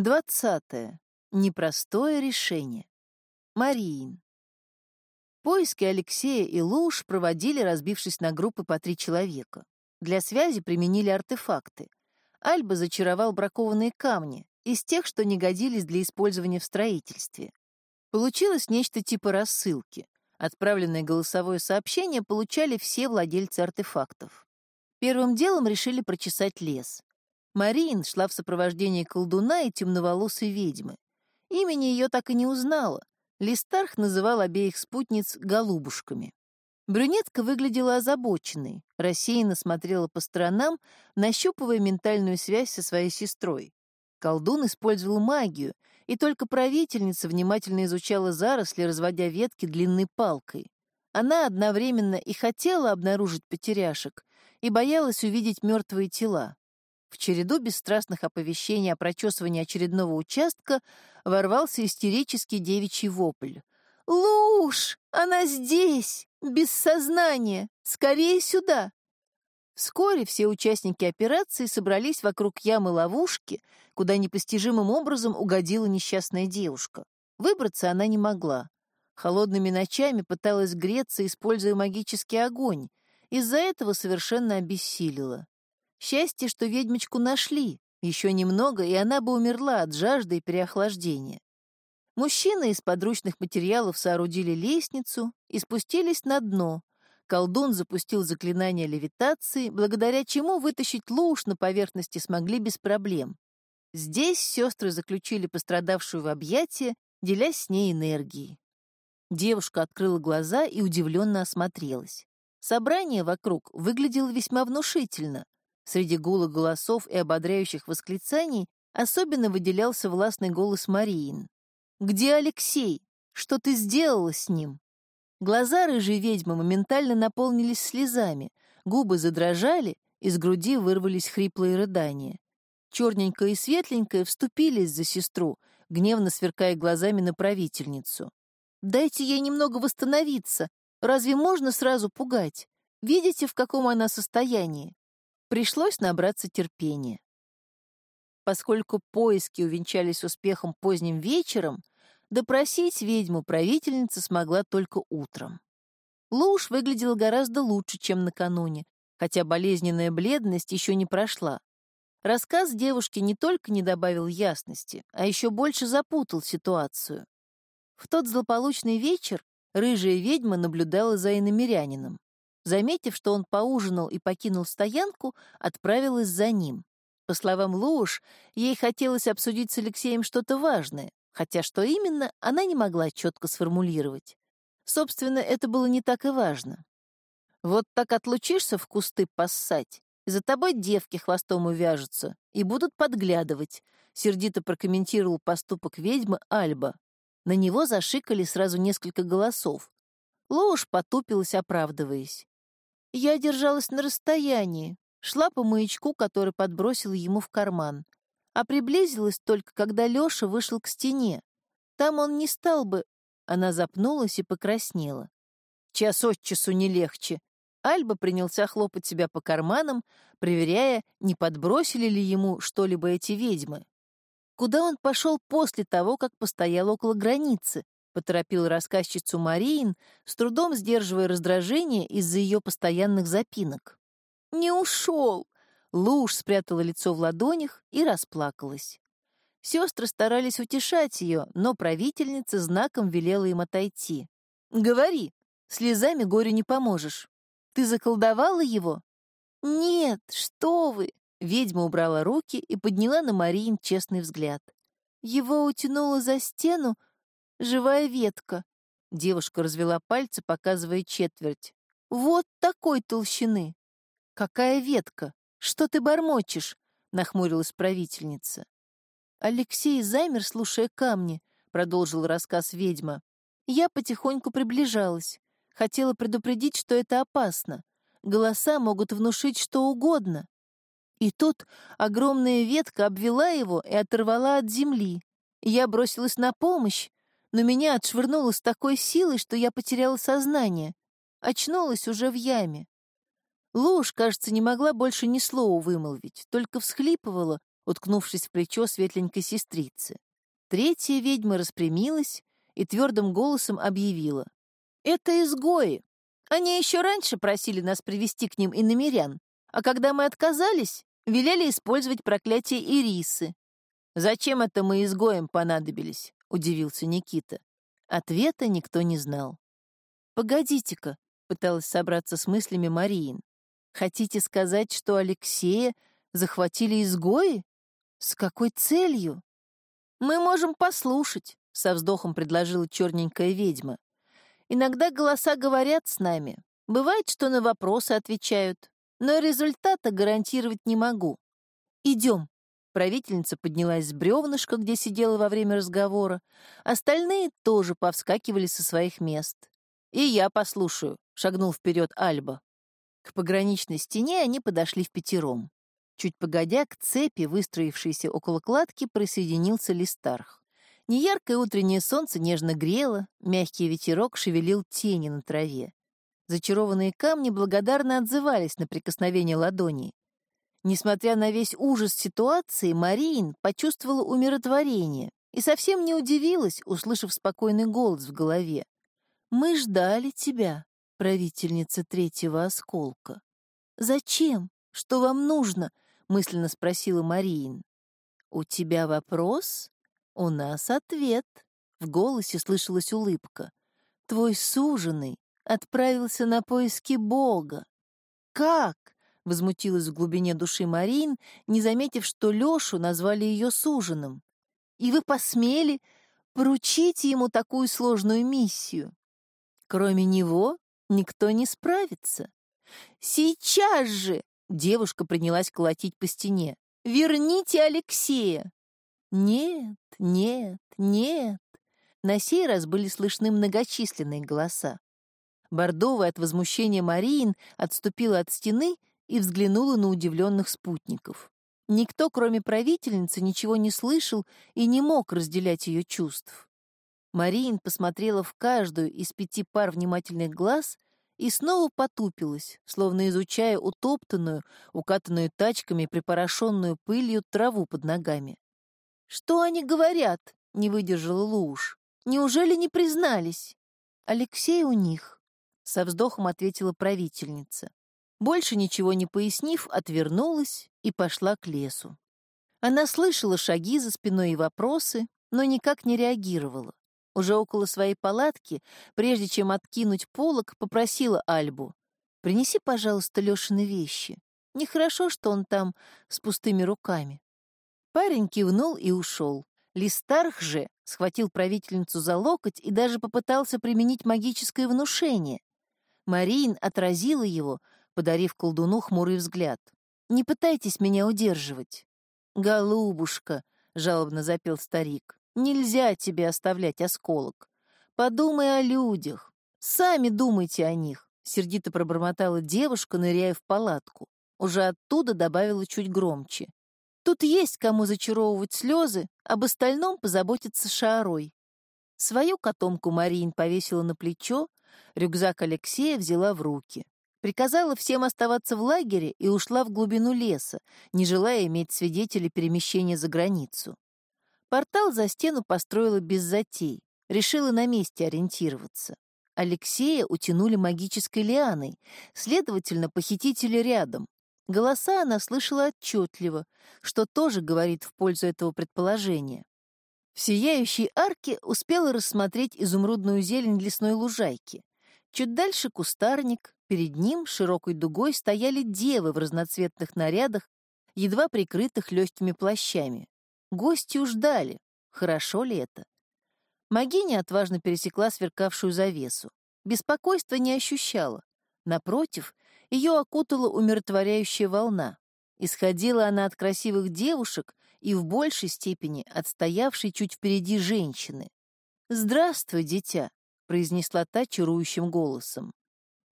Двадцатое. Непростое решение. Мариин. Поиски Алексея и Луж проводили, разбившись на группы по три человека. Для связи применили артефакты. Альба зачаровал бракованные камни, из тех, что не годились для использования в строительстве. Получилось нечто типа рассылки. Отправленное голосовое сообщение получали все владельцы артефактов. Первым делом решили прочесать лес. Мариин шла в сопровождении колдуна и темноволосой ведьмы. Имени ее так и не узнала. Листарх называл обеих спутниц «голубушками». Брюнетка выглядела озабоченной, рассеянно смотрела по сторонам, нащупывая ментальную связь со своей сестрой. Колдун использовал магию, и только правительница внимательно изучала заросли, разводя ветки длинной палкой. Она одновременно и хотела обнаружить потеряшек, и боялась увидеть мертвые тела. В череду бесстрастных оповещений о прочесывании очередного участка ворвался истерический девичий вопль. «Луж! Она здесь! Без сознания! Скорее сюда!» Вскоре все участники операции собрались вокруг ямы-ловушки, куда непостижимым образом угодила несчастная девушка. Выбраться она не могла. Холодными ночами пыталась греться, используя магический огонь. Из-за этого совершенно обессилила. Счастье, что ведьмочку нашли. Еще немного, и она бы умерла от жажды и переохлаждения. Мужчины из подручных материалов соорудили лестницу и спустились на дно. Колдун запустил заклинание левитации, благодаря чему вытащить луж на поверхности смогли без проблем. Здесь сестры заключили пострадавшую в объятия, делясь с ней энергией. Девушка открыла глаза и удивленно осмотрелась. Собрание вокруг выглядело весьма внушительно. Среди гула голосов и ободряющих восклицаний особенно выделялся властный голос Мариин. «Где Алексей? Что ты сделала с ним?» Глаза рыжей ведьмы моментально наполнились слезами, губы задрожали, из груди вырвались хриплые рыдания. Черненькая и светленькая вступились за сестру, гневно сверкая глазами на правительницу. «Дайте ей немного восстановиться. Разве можно сразу пугать? Видите, в каком она состоянии? Пришлось набраться терпения. Поскольку поиски увенчались успехом поздним вечером, допросить ведьму правительница смогла только утром. Луж выглядела гораздо лучше, чем накануне, хотя болезненная бледность еще не прошла. Рассказ девушки не только не добавил ясности, а еще больше запутал ситуацию. В тот злополучный вечер рыжая ведьма наблюдала за иномирянином. Заметив, что он поужинал и покинул стоянку, отправилась за ним. По словам Луш, ей хотелось обсудить с Алексеем что-то важное, хотя что именно, она не могла четко сформулировать. Собственно, это было не так и важно. Вот так отлучишься в кусты поссать, и за тобой девки хвостом увяжутся и будут подглядывать, сердито прокомментировал поступок ведьмы Альба. На него зашикали сразу несколько голосов. Лоуш потупилась, оправдываясь. Я держалась на расстоянии, шла по маячку, который подбросил ему в карман, а приблизилась только, когда Лёша вышел к стене. Там он не стал бы... Она запнулась и покраснела. Час от часу не легче. Альба принялся хлопать себя по карманам, проверяя, не подбросили ли ему что-либо эти ведьмы. Куда он пошел после того, как постоял около границы? Поторопил рассказчицу Мариин, с трудом сдерживая раздражение из-за ее постоянных запинок. «Не ушел!» Луж спрятала лицо в ладонях и расплакалась. Сестры старались утешать ее, но правительница знаком велела им отойти. «Говори, слезами горю не поможешь. Ты заколдовала его?» «Нет, что вы!» Ведьма убрала руки и подняла на Мариин честный взгляд. Его утянуло за стену, живая ветка. Девушка развела пальцы, показывая четверть. Вот такой толщины. Какая ветка? Что ты бормочешь? Нахмурилась правительница. Алексей замер, слушая камни, продолжил рассказ ведьма. Я потихоньку приближалась. Хотела предупредить, что это опасно. Голоса могут внушить что угодно. И тут огромная ветка обвела его и оторвала от земли. Я бросилась на помощь, но меня отшвырнуло с такой силой, что я потеряла сознание. Очнулась уже в яме. Ложь, кажется, не могла больше ни слова вымолвить, только всхлипывала, уткнувшись в плечо светленькой сестрицы. Третья ведьма распрямилась и твердым голосом объявила. «Это изгои. Они еще раньше просили нас привести к ним иномерян, а когда мы отказались, велели использовать проклятие Ирисы. «Зачем это мы изгоем понадобились?» — удивился Никита. Ответа никто не знал. «Погодите-ка», — пыталась собраться с мыслями Мариин. «Хотите сказать, что Алексея захватили изгои? С какой целью?» «Мы можем послушать», — со вздохом предложила черненькая ведьма. «Иногда голоса говорят с нами. Бывает, что на вопросы отвечают но результата гарантировать не могу. Идем. Правительница поднялась с бревнышка, где сидела во время разговора. Остальные тоже повскакивали со своих мест. «И я послушаю», — шагнул вперед Альба. К пограничной стене они подошли в пятером. Чуть погодя, к цепи, выстроившейся около кладки, присоединился Листарх. Неяркое утреннее солнце нежно грело, мягкий ветерок шевелил тени на траве. Зачарованные камни благодарно отзывались на прикосновение ладони. Несмотря на весь ужас ситуации, Мариин почувствовала умиротворение и совсем не удивилась, услышав спокойный голос в голове. «Мы ждали тебя, правительница третьего осколка». «Зачем? Что вам нужно?» — мысленно спросила Мариин. «У тебя вопрос? У нас ответ». В голосе слышалась улыбка. «Твой суженый отправился на поиски Бога. Как? Возмутилась в глубине души Марин, не заметив, что Лёшу назвали ее суженым. И вы посмели поручить ему такую сложную миссию. Кроме него никто не справится. Сейчас же девушка принялась колотить по стене. Верните Алексея. Нет, нет, нет. На сей раз были слышны многочисленные голоса. Бордовая от возмущения Мариин отступила от стены и взглянула на удивленных спутников. Никто, кроме правительницы, ничего не слышал и не мог разделять ее чувств. Мариин посмотрела в каждую из пяти пар внимательных глаз и снова потупилась, словно изучая утоптанную, укатанную тачками, припорошенную пылью траву под ногами. «Что они говорят?» — не выдержала Луж. «Неужели не признались?» «Алексей у них», со вздохом ответила правительница. Больше ничего не пояснив, отвернулась и пошла к лесу. Она слышала шаги за спиной и вопросы, но никак не реагировала. Уже около своей палатки, прежде чем откинуть полог, попросила Альбу. «Принеси, пожалуйста, Лешины вещи. Нехорошо, что он там с пустыми руками». Парень кивнул и ушел. Листарх же схватил правительницу за локоть и даже попытался применить магическое внушение. Марин отразила его, подарив колдуну хмурый взгляд. «Не пытайтесь меня удерживать». «Голубушка», — жалобно запел старик, — «нельзя тебе оставлять осколок. Подумай о людях. Сами думайте о них», — сердито пробормотала девушка, ныряя в палатку. Уже оттуда добавила чуть громче. «Тут есть кому зачаровывать слезы, об остальном позаботиться Шарой». Свою котомку Марин повесила на плечо, Рюкзак Алексея взяла в руки. Приказала всем оставаться в лагере и ушла в глубину леса, не желая иметь свидетелей перемещения за границу. Портал за стену построила без затей, решила на месте ориентироваться. Алексея утянули магической лианой, следовательно, похитители рядом. Голоса она слышала отчетливо, что тоже говорит в пользу этого предположения. В сияющей арке успела рассмотреть изумрудную зелень лесной лужайки. Чуть дальше кустарник, перед ним широкой дугой стояли девы в разноцветных нарядах, едва прикрытых легкими плащами. Гости ждали. Хорошо ли это? Магиня отважно пересекла сверкавшую завесу. Беспокойства не ощущала. Напротив, ее окутала умиротворяющая волна. Исходила она от красивых девушек и в большей степени от стоявшей чуть впереди женщины. «Здравствуй, дитя!» Произнесла та чарующим голосом.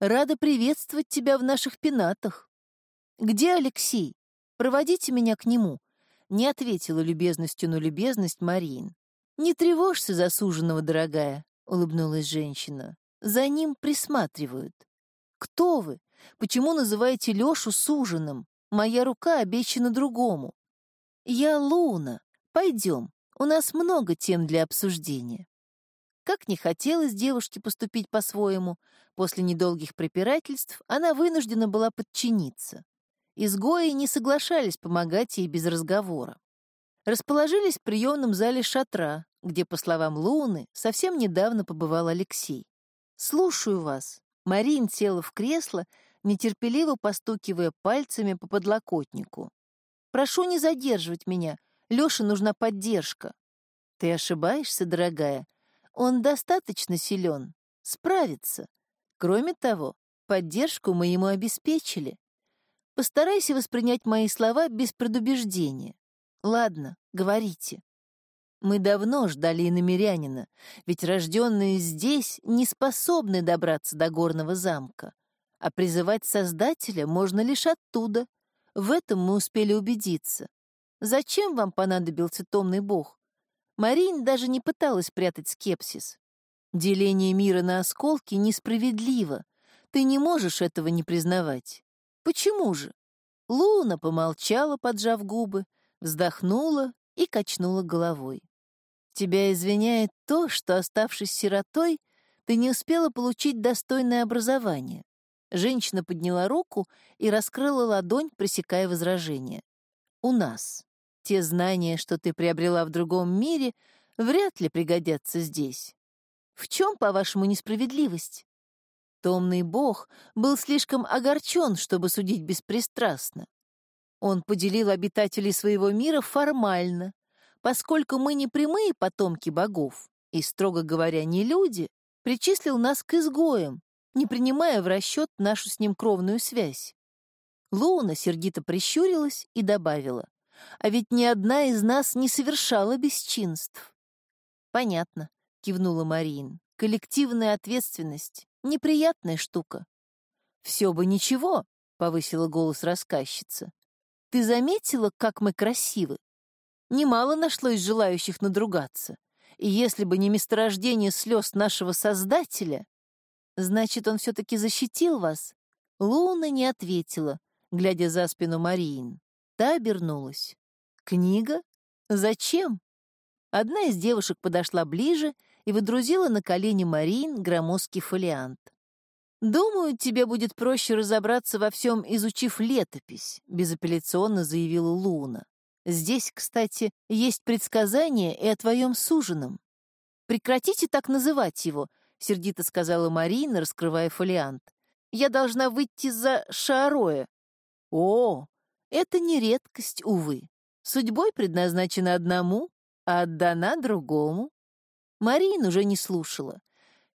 «Рада приветствовать тебя в наших пенатах». «Где Алексей? Проводите меня к нему», — не ответила любезностью на любезность Марин. «Не тревожься за суженого, дорогая», — улыбнулась женщина. «За ним присматривают». «Кто вы? Почему называете Лешу суженым? Моя рука обещана другому». «Я Луна. Пойдем, у нас много тем для обсуждения». Как не хотелось девушке поступить по-своему, после недолгих препирательств она вынуждена была подчиниться. Изгои не соглашались помогать ей без разговора. Расположились в приемном зале шатра, где, по словам Луны, совсем недавно побывал Алексей. «Слушаю вас». Марин села в кресло, нетерпеливо постукивая пальцами по подлокотнику. «Прошу не задерживать меня. Лёше нужна поддержка». «Ты ошибаешься, дорогая. Он достаточно силен, справится. Кроме того, поддержку мы ему обеспечили. Постарайся воспринять мои слова без предубеждения. Ладно, говорите. Мы давно ждали иномерянина, ведь рожденные здесь не способны добраться до горного замка. А призывать Создателя можно лишь оттуда. В этом мы успели убедиться. Зачем вам понадобился томный бог? Марин даже не пыталась прятать скепсис. Деление мира на осколки несправедливо. Ты не можешь этого не признавать. Почему же? Луна помолчала, поджав губы, вздохнула и качнула головой. Тебя извиняет то, что, оставшись сиротой, ты не успела получить достойное образование. Женщина подняла руку и раскрыла ладонь, пресекая возражение. У нас. Те знания, что ты приобрела в другом мире, вряд ли пригодятся здесь. В чем, по-вашему, несправедливость? Томный бог был слишком огорчен, чтобы судить беспристрастно. Он поделил обитателей своего мира формально, поскольку мы не прямые потомки богов и, строго говоря, не люди, причислил нас к изгоям, не принимая в расчет нашу с ним кровную связь. Луна сердито прищурилась и добавила. А ведь ни одна из нас не совершала бесчинств. Понятно, кивнула Марин. Коллективная ответственность — неприятная штука. Все бы ничего, повысила голос рассказчица. Ты заметила, как мы красивы? Немало нашлось желающих надругаться. И если бы не месторождение слез нашего Создателя, значит, он все-таки защитил вас? Луна не ответила, глядя за спину Мариин. Та обернулась. «Книга? Зачем?» Одна из девушек подошла ближе и выдрузила на колени Марин громоздкий фолиант. «Думаю, тебе будет проще разобраться во всем, изучив летопись», — безапелляционно заявила Луна. «Здесь, кстати, есть предсказание и о твоем суженом». «Прекратите так называть его», — сердито сказала Марина, раскрывая фолиант. «Я должна выйти за Шароя». «О, это не редкость, увы. Судьбой предназначена одному, а отдана другому. Марин уже не слушала.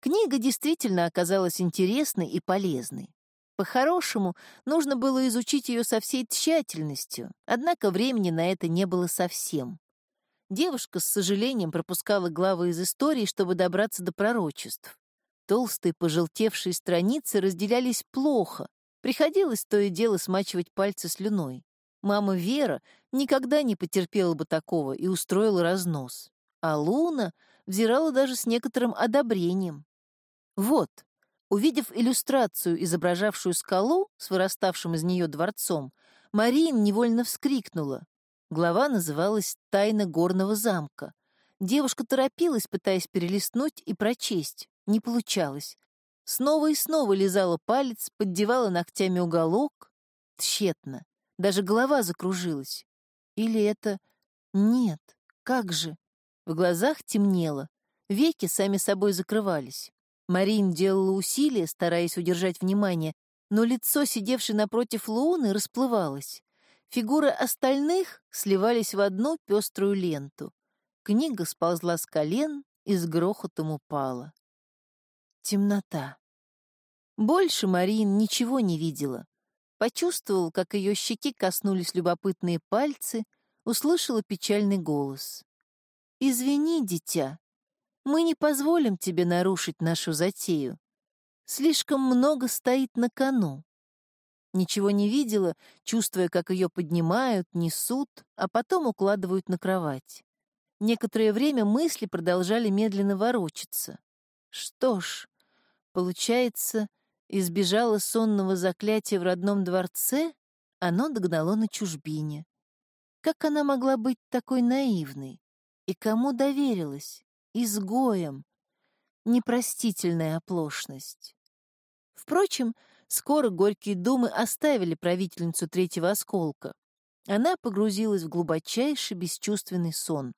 Книга действительно оказалась интересной и полезной. По-хорошему, нужно было изучить ее со всей тщательностью, однако времени на это не было совсем. Девушка с сожалением пропускала главы из истории, чтобы добраться до пророчеств. Толстые пожелтевшие страницы разделялись плохо, Приходилось то и дело смачивать пальцы слюной. Мама Вера никогда не потерпела бы такого и устроила разнос. А Луна взирала даже с некоторым одобрением. Вот, увидев иллюстрацию, изображавшую скалу с выраставшим из нее дворцом, Марин невольно вскрикнула. Глава называлась «Тайна горного замка». Девушка торопилась, пытаясь перелистнуть и прочесть. Не получалось. Снова и снова лизала палец, поддевала ногтями уголок. Тщетно. Даже голова закружилась. Или это... Нет, как же? В глазах темнело. Веки сами собой закрывались. Марин делала усилия, стараясь удержать внимание, но лицо, сидевшее напротив Луны, расплывалось. Фигуры остальных сливались в одну пеструю ленту. Книга сползла с колен и с грохотом упала. Темнота. Больше Марин ничего не видела. Почувствовал, как ее щеки коснулись любопытные пальцы, услышала печальный голос. «Извини, дитя, мы не позволим тебе нарушить нашу затею. Слишком много стоит на кону». Ничего не видела, чувствуя, как ее поднимают, несут, а потом укладывают на кровать. Некоторое время мысли продолжали медленно ворочаться. Что ж, Получается, избежала сонного заклятия в родном дворце, оно догнало на чужбине. Как она могла быть такой наивной? И кому доверилась? Изгоем. Непростительная оплошность. Впрочем, скоро горькие думы оставили правительницу третьего осколка. Она погрузилась в глубочайший бесчувственный сон.